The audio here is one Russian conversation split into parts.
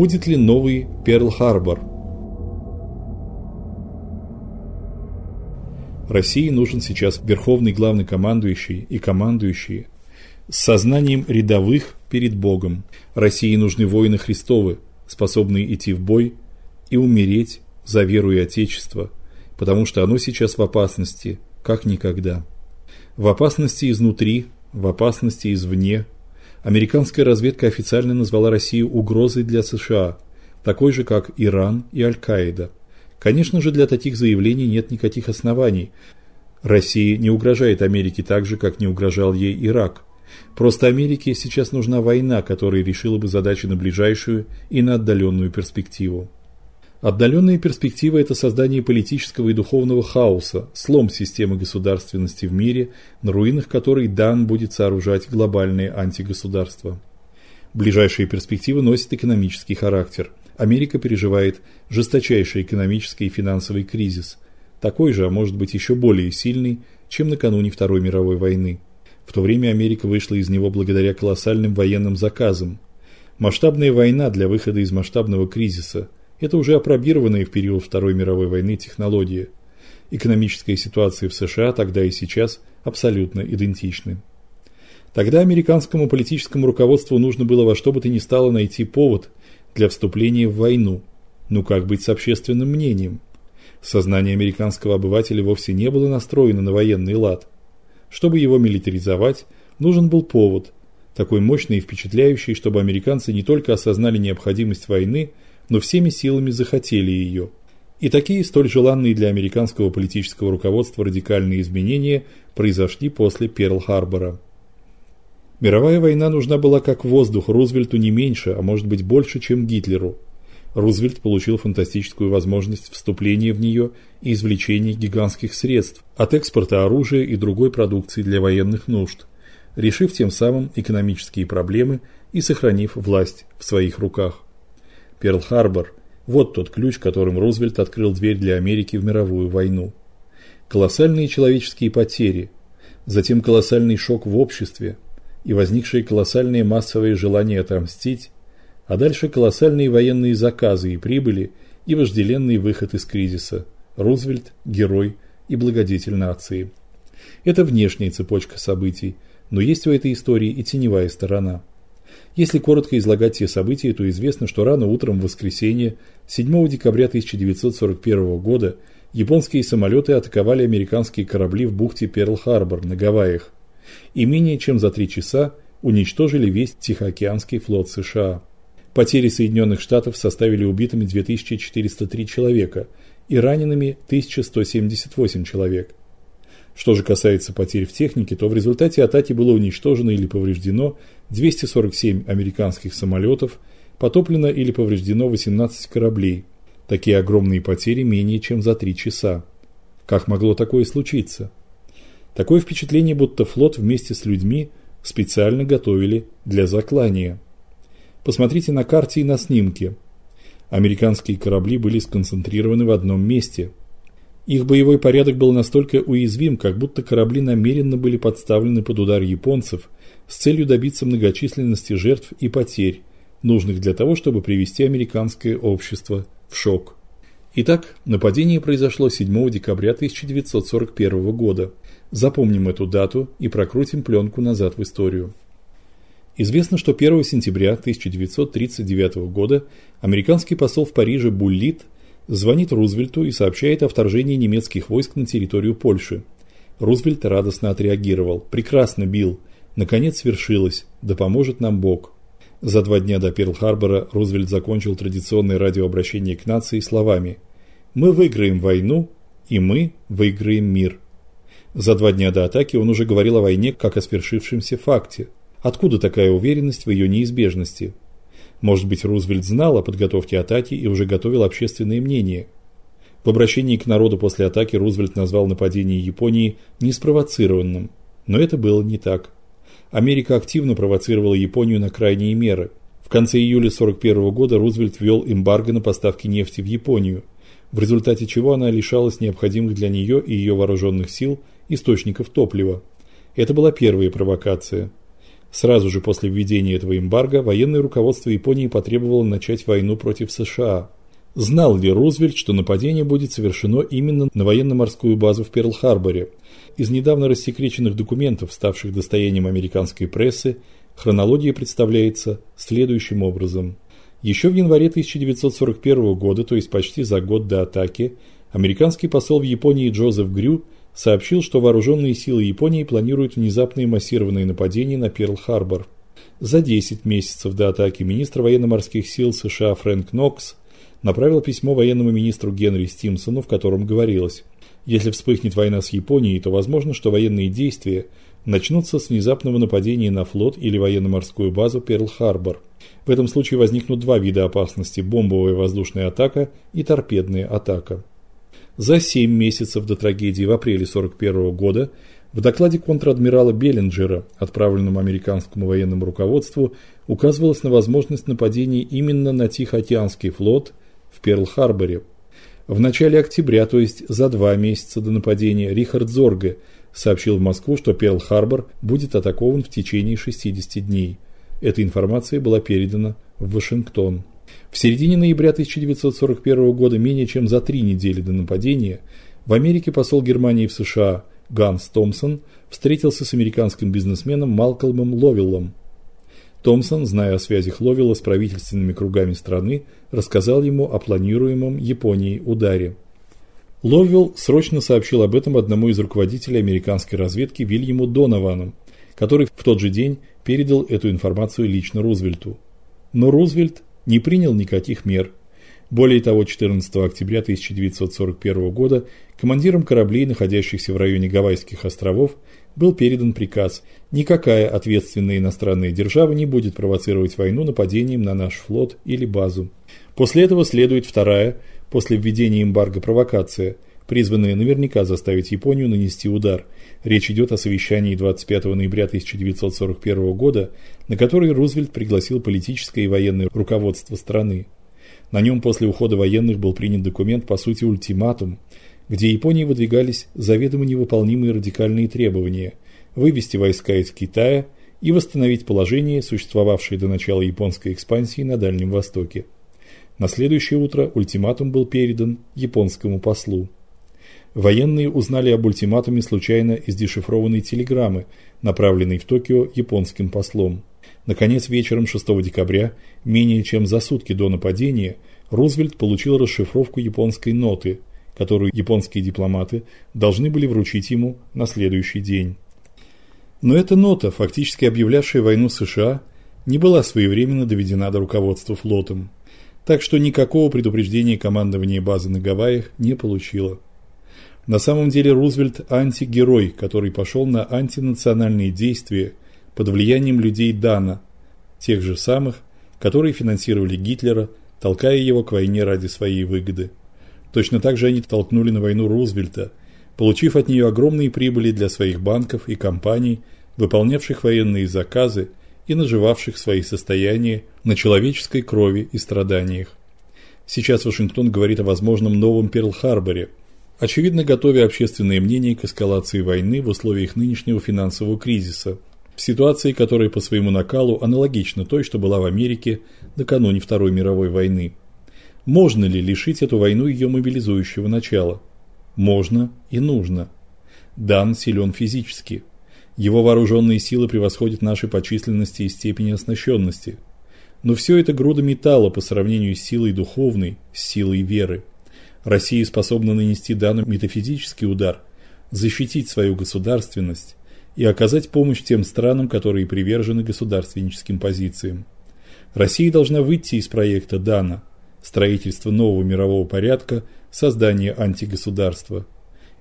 Будет ли новый Перл-Харбор? России нужен сейчас верховный главнокомандующий и командующие с сознанием рядовых перед Богом. России нужны воины Христовы, способные идти в бой и умереть за веру и Отечество, потому что оно сейчас в опасности, как никогда. В опасности изнутри, в опасности извне. Американская разведка официально назвала Россию угрозой для США, такой же, как Иран и Аль-Каида. Конечно же, для таких заявлений нет никаких оснований. Россия не угрожает Америке так же, как не угрожал ей Ирак. Просто Америке сейчас нужна война, которая решила бы задачи на ближайшую и на отдаленную перспективу. Отдаленные перспективы – это создание политического и духовного хаоса, слом системы государственности в мире, на руинах которой Дан будет сооружать глобальные антигосударства. Ближайшие перспективы носят экономический характер. Америка переживает жесточайший экономический и финансовый кризис, такой же, а может быть еще более сильный, чем накануне Второй мировой войны. В то время Америка вышла из него благодаря колоссальным военным заказам. Масштабная война для выхода из масштабного кризиса – это уже опробированные в период Второй мировой войны технологии. Экономическая ситуация в США тогда и сейчас абсолютно идентичны. Тогда американскому политическому руководству нужно было во что бы то ни стало найти повод для вступления в войну. Ну как быть с общественным мнением? Сознание американского обывателя вовсе не было настроено на военный лад. Чтобы его милитаризовать, нужен был повод, такой мощный и впечатляющий, чтобы американцы не только осознали необходимость войны, но всеми силами захотели ее. И такие столь желанные для американского политического руководства радикальные изменения произошли после Перл-Харбора. Мировая война нужна была как воздух Рузвельту не меньше, а может быть больше, чем Гитлеру. Рузвельт получил фантастическую возможность вступления в нее и извлечения гигантских средств от экспорта оружия и другой продукции для военных нужд, решив тем самым экономические проблемы и сохранив власть в своих руках. Перл-Харбор – вот тот ключ, которым Рузвельт открыл дверь для Америки в мировую войну. Колоссальные человеческие потери, затем колоссальный шок в обществе и возникшие колоссальные массовые желания отомстить, а дальше колоссальные военные заказы и прибыли и вожделенный выход из кризиса. Рузвельт – герой и благодетель нации. Это внешняя цепочка событий, но есть в этой истории и теневая сторона – если коротко излагать те события, то известно, что рано утром в воскресенье 7 декабря 1941 года японские самолеты атаковали американские корабли в бухте Перл-Харбор на Гавайях и менее чем за три часа уничтожили весь Тихоокеанский флот США. Потери Соединенных Штатов составили убитыми 2403 человека и ранеными 1178 человек. Что же касается потерь в технике, то в результате атаки было уничтожено или повреждено 247 американских самолетов, потоплено или повреждено 18 кораблей. Такие огромные потери менее чем за 3 часа. Как могло такое случиться? Такое впечатление, будто флот вместе с людьми специально готовили для заклания. Посмотрите на карте и на снимке. Американские корабли были сконцентрированы в одном месте – их боевой порядок был настолько уязвим, как будто корабли намеренно были подставлены под удар японцев с целью добиться многочисленности жертв и потерь, нужных для того, чтобы привести американское общество в шок. Итак, нападение произошло 7 декабря 1941 года. Запомним эту дату и прокрутим пленку назад в историю. Известно, что 1 сентября 1939 года американский посол в Париже Буллит – звонит Рузвельту и сообщает о вторжении немецких войск на территорию Польши. Рузвельт радостно отреагировал. «Прекрасно, Билл. Наконец свершилось. Да поможет нам Бог». За два дня до Перл-Харбора Рузвельт закончил традиционное радиообращение к нации словами «Мы выиграем войну, и мы выиграем мир». За два дня до атаки он уже говорил о войне как о свершившемся факте. Откуда такая уверенность в ее неизбежности? Может быть, Рузвельт знал о подготовке атаки и уже готовил общественное мнение. В обращении к народу после атаки Рузвельт назвал нападение Японии неспровоцированным, но это было не так. Америка активно провоцировала Японию на крайние меры. В конце июля 1941 года Рузвельт ввел эмбарго на поставки нефти в Японию, в результате чего она лишалась необходимых для нее и ее вооруженных сил источников топлива. Это была первая провокация. Сразу же после введения этого эмбарго военное руководство Японии потребовало начать войну против США. Знал ли Рузвельт, что нападение будет совершено именно на военно-морскую базу в Перл-Харборе? Из недавно рассекреченных документов, ставших достоянием американской прессы, хронология представляется следующим образом. Еще в январе 1941 года, то есть почти за год до атаки, американский посол в Японии Джозеф Грю сообщил, что вооруженные силы Японии планируют внезапные массированные нападения на Перл-Харбор. За 10 месяцев до атаки министр военно-морских сил США Фрэнк Нокс направил письмо военному министру Генри Стимсону, в котором говорилось: если вспыхнет война с Японией, то возможно, что военные действия начнутся с внезапного нападения на флот или военно-морскую базу Перл-Харбор. В этом случае возникнут два вида опасности: бомбовая воздушная атака и торпедная атака. За 7 месяцев до трагедии в апреле 41 года в докладе контр-адмирала Беллинджера, отправленном американскому военному руководству, указывалось на возможность нападения именно на Тихоокеанский флот в Перл-Харборе. В начале октября, то есть за два месяца до нападения, Рихард Зорге сообщил в Москву, что Перл-Харбор будет атакован в течение 60 дней. Эта информация была передана в Вашингтон. В середине ноября 1941 года, менее чем за три недели до нападения, в Америке посол Германии в США Ганс Томпсон встретился с американским бизнесменом Малкольмом Ловиллом, Томпсон, зная о связях Ловила с правительственными кругами страны, рассказал ему о планируемом Японией ударе. Ловвилл срочно сообщил об этом одному из руководителей американской разведки Вильяму Доновану, который в тот же день передал эту информацию лично Рузвельту. Но Рузвельт не принял никаких мер. Более того, 14 октября 1941 года командирам кораблей, находящихся в районе Гавайских островов, был передан приказ: никакая ответственная иностранная держава не будет провоцировать войну нападением на наш флот или базу. После этого следует вторая, после введения эмбарго провокация, призванная наверняка заставить Японию нанести удар. Речь идет о совещании 25 ноября 1941 года, на который Рузвельт пригласил политическое и военное руководство страны. На нем после ухода военных был принят документ, по сути, ультиматум, где Японии выдвигались заведомо невыполнимые радикальные требования вывести войска из Китая и восстановить положение, существовавшее до начала японской экспансии на Дальнем Востоке. На следующее утро ультиматум был передан японскому послу. Военные узнали об ультиматуме случайно из дешифрованной телеграммы, направленной в Токио японским послом. Наконец, вечером 6 декабря, менее чем за сутки до нападения, Рузвельт получил расшифровку японской ноты, которую японские дипломаты должны были вручить ему на следующий день. Но эта нота, фактически объявлявшая войну США, не была своевременно доведена до руководства флотом, так что никакого предупреждения командование базы на Гавайях не получило. На самом деле Рузвельт антигерой, который пошел на антинациональные действия под влиянием людей Дана, тех же самых, которые финансировали Гитлера, толкая его к войне ради своей выгоды. Точно так же они толкнули на войну Рузвельта, получив от нее огромные прибыли для своих банков и компаний, выполнявших военные заказы и наживавших свои состояния на человеческой крови и страданиях. Сейчас Вашингтон говорит о возможном новом Перл-Харборе, очевидно готовя общественное мнение к эскалации войны в условиях нынешнего финансового кризиса, в ситуации, которая по своему накалу аналогична той, что была в Америке накануне Второй мировой войны. Можно ли лишить эту войну ее мобилизующего начала? Можно и нужно. Дан силен физически. Его вооруженные силы превосходят наши по численности и степени оснащенности. Но все это груда металла по сравнению с силой духовной, с силой веры. Россия способна нанести Дану метафизический удар, защитить свою государственность и оказать помощь тем странам, которые привержены государственническим позициям. Россия должна выйти из проекта Дана – строительство нового мирового порядка, создание антигосударства.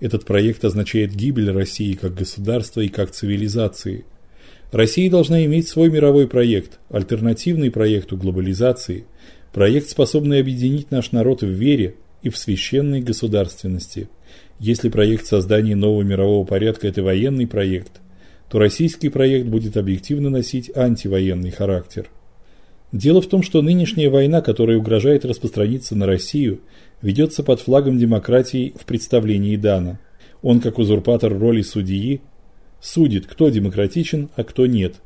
Этот проект означает гибель России как государства и как цивилизации. Россия должна иметь свой мировой проект, альтернативный проекту глобализации, проект, способный объединить наш народ в вере и в священной государственности. Если проект создания нового мирового порядка это военный проект, то российский проект будет объективно носить антивоенный характер. Дело в том, что нынешняя война, которая угрожает распространиться на Россию, ведется под флагом демократии в представлении Дана. Он, как узурпатор роли судьи, судит, кто демократичен, а кто нет.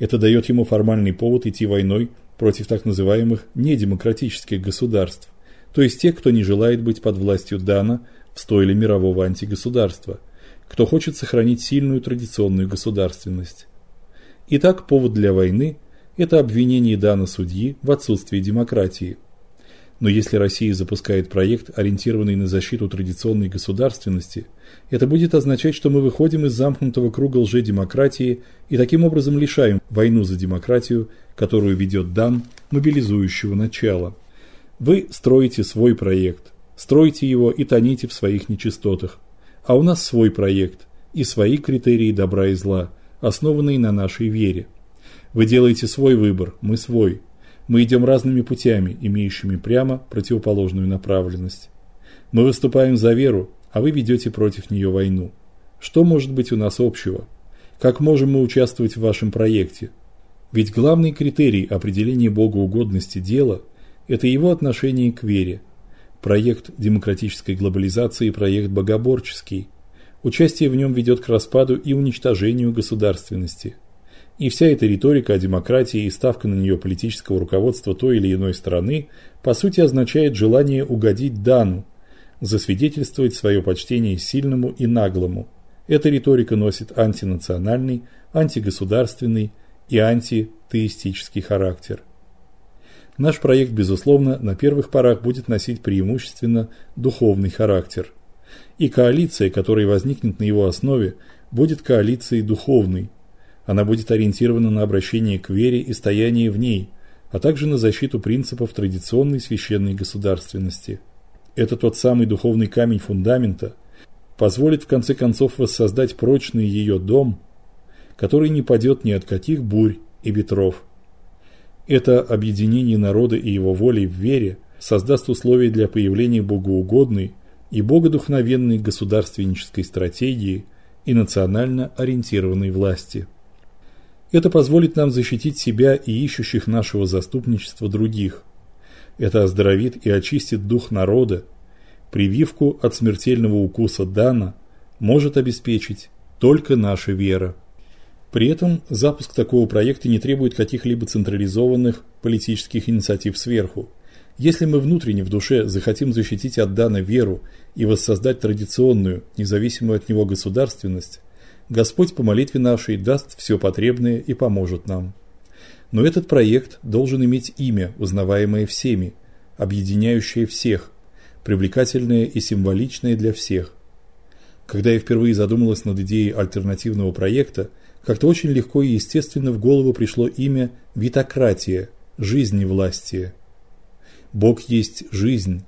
Это дает ему формальный повод идти войной против так называемых недемократических государств, то есть тех, кто не желает быть под властью Дана в стойле мирового антигосударства, кто хочет сохранить сильную традиционную государственность. Итак, повод для войны – это обвинение Дана судьи в отсутствии демократии. Но если Россия запускает проект, ориентированный на защиту традиционной государственности, это будет означать, что мы выходим из замкнутого круга лжедемократии и таким образом лишаем войну за демократию, которую ведет Дан, мобилизующего начала. Вы строите свой проект, стройте его и тоните в своих нечистотах. А у нас свой проект и свои критерии добра и зла, основанные на нашей вере. Вы делаете свой выбор, мы свой. Мы идем разными путями, имеющими прямо противоположную направленность. Мы выступаем за веру, а вы ведете против нее войну. Что может быть у нас общего? Как можем мы участвовать в вашем проекте? Ведь главный критерий определения богоугодности дела – это его отношение к вере. Проект демократической глобализации – проект богоборческий. Участие в нем ведет к распаду и уничтожению государственности – и вся эта риторика о демократии и ставка на нее политического руководства той или иной страны по сути означает желание угодить Дану, засвидетельствовать свое почтение сильному и наглому. Эта риторика носит антинациональный, антигосударственный и антитеистический характер. Наш проект, безусловно, на первых порах будет носить преимущественно духовный характер. И коалиция, которая возникнет на его основе, будет коалицией духовной, она будет ориентирована на обращение к вере и стояние в ней, а также на защиту принципов традиционной священной государственности. Это тот самый духовный камень фундамента, позволит в конце концов воссоздать прочный ее дом, который не падет ни от каких бурь и ветров. Это объединение народа и его воли в вере создаст условия для появления богоугодной и богодухновенной государственнической стратегии и национально ориентированной власти. Это позволит нам защитить себя и ищущих нашего заступничества других. Это оздоровит и очистит дух народа. Прививку от смертельного укуса Дана может обеспечить только наша вера. При этом запуск такого проекта не требует каких-либо централизованных политических инициатив сверху. Если мы внутренне в душе захотим защитить от Дана веру и воссоздать традиционную, независимую от него государственность, Господь по молитве нашей даст все потребное и поможет нам. Но этот проект должен иметь имя, узнаваемое всеми, объединяющее всех, привлекательное и символичное для всех. Когда я впервые задумалась над идеей альтернативного проекта, как-то очень легко и естественно в голову пришло имя витократия, жизневластие. Бог есть жизнь,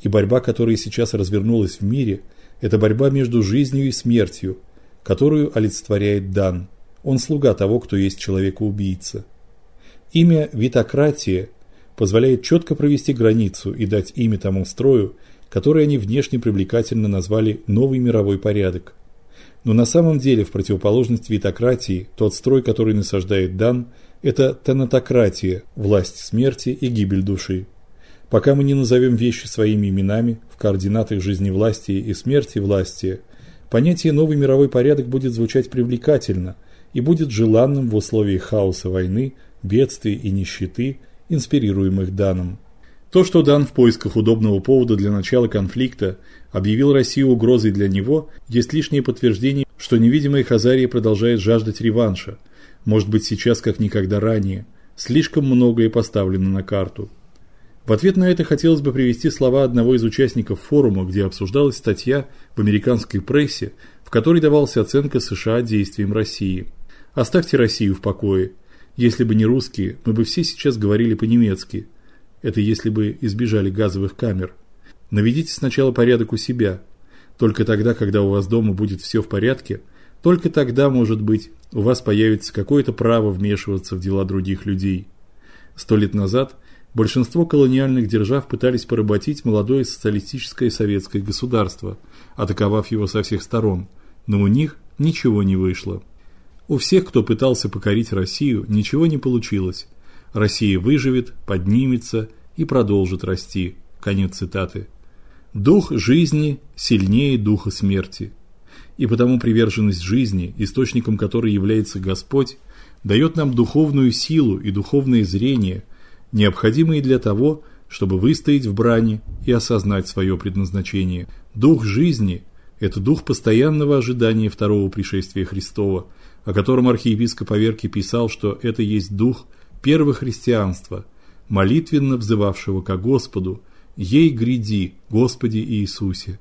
и борьба, которая сейчас развернулась в мире, это борьба между жизнью и смертью, которую олицетворяет Дан. Он слуга того, кто есть человека-убийца. Имя витократия позволяет четко провести границу и дать имя тому строю, который они внешне привлекательно назвали новый мировой порядок. Но на самом деле, в противоположность витократии, тот строй, который насаждает Дан, это тенатократия, власть смерти и гибель души. Пока мы не назовем вещи своими именами в координатах жизни власти и смерти власти, понятие «новый мировой порядок» будет звучать привлекательно и будет желанным в условиях хаоса войны, бедствий и нищеты, инспирируемых Даном. То, что Дан в поисках удобного повода для начала конфликта объявил Россию угрозой для него, есть лишнее подтверждение, что невидимая Хазария продолжает жаждать реванша. Может быть, сейчас как никогда ранее. Слишком многое поставлено на карту. В ответ на это хотелось бы привести слова одного из участников форума, где обсуждалась статья в американской прессе, в которой давалась оценка США действиям России. Оставьте Россию в покое. Если бы не русские, мы бы все сейчас говорили по-немецки. Это если бы избежали газовых камер. Наведите сначала порядок у себя. Только тогда, когда у вас дома будет все в порядке, только тогда, может быть, у вас появится какое-то право вмешиваться в дела других людей. Сто лет назад – Большинство колониальных держав пытались поработить молодое социалистическое советское государство, атаковав его со всех сторон, но у них ничего не вышло. У всех, кто пытался покорить Россию, ничего не получилось. Россия выживет, поднимется и продолжит расти. Конец цитаты. Дух жизни сильнее духа смерти. И потому приверженность жизни, источником которой является Господь, дает нам духовную силу и духовное зрение, необходимые для того, чтобы выстоять в брани и осознать свое предназначение. Дух жизни это дух постоянного ожидания второго пришествия Христова, о котором архиепископ Аверки писал, что это есть дух первого христианства, молитвенно взывавшего к Господу: "Ей гряди, Господи Иисусе".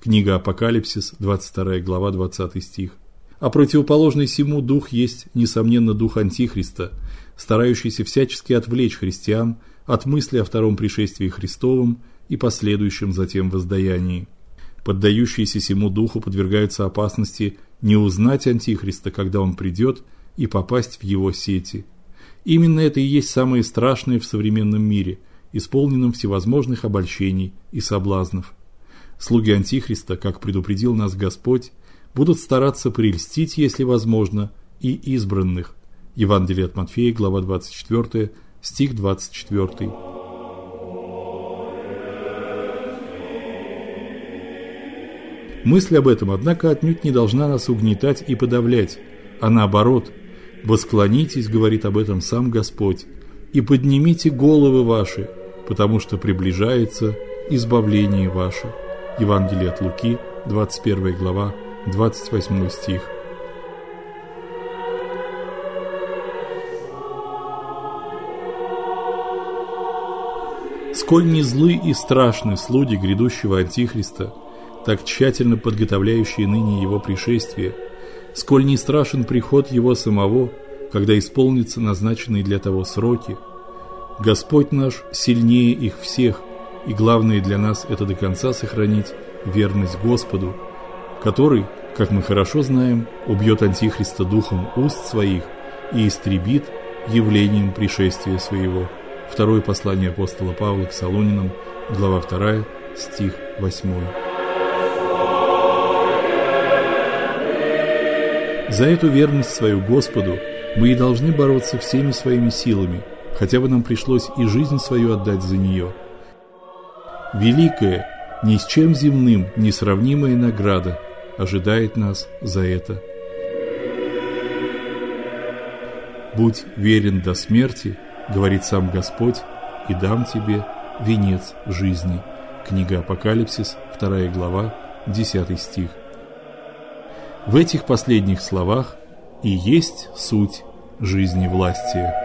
Книга Апокалипсис, 22 глава, 20 стих. А противоположный сему дух есть несомненно дух антихриста, старающийся всячески отвлечь христиан от мысли о втором пришествии Христовом и последующем затем воздаянии. Поддающиеся сему духу подвергаются опасности не узнать антихриста, когда он придет, и попасть в его сети. Именно это и есть самое страшное в современном мире, исполненном всевозможных обольщений и соблазнов. Слуги антихриста, как предупредил нас Господь, будут стараться прельстить, если возможно, и избранных. Евангелие от Матфея, глава 24, стих 24. Мысль об этом, однако, отнюдь не должна нас угнетать и подавлять, а наоборот, восклонитесь, говорит об этом сам Господь, и поднимите головы ваши, потому что приближается избавление ваше. Евангелие от Луки, 21 глава, 28 стих. Сколь не злы и страшны слуги грядущего антихриста, так тщательно подготовляющие ныне его пришествие, сколь не страшен приход его самого, когда исполнятся назначенные для того сроки. Господь наш сильнее их всех, и главное для нас это до конца сохранить верность Господу, который, как мы хорошо знаем, убьет антихриста духом уст своих и истребит явлением пришествия своего. Второе послание апостола Павла к Солунинам, глава 2, стих 8. За эту верность свою Господу мы и должны бороться всеми своими силами, хотя бы нам пришлось и жизнь свою отдать за нее. Великая, ни с чем земным несравнимая награда ожидает нас за это. Будь верен до смерти, говорит сам Господь, и дам тебе венец жизни. Книга Апокалипсис, 2 глава, 10 стих. В этих последних словах и есть суть жизни власти.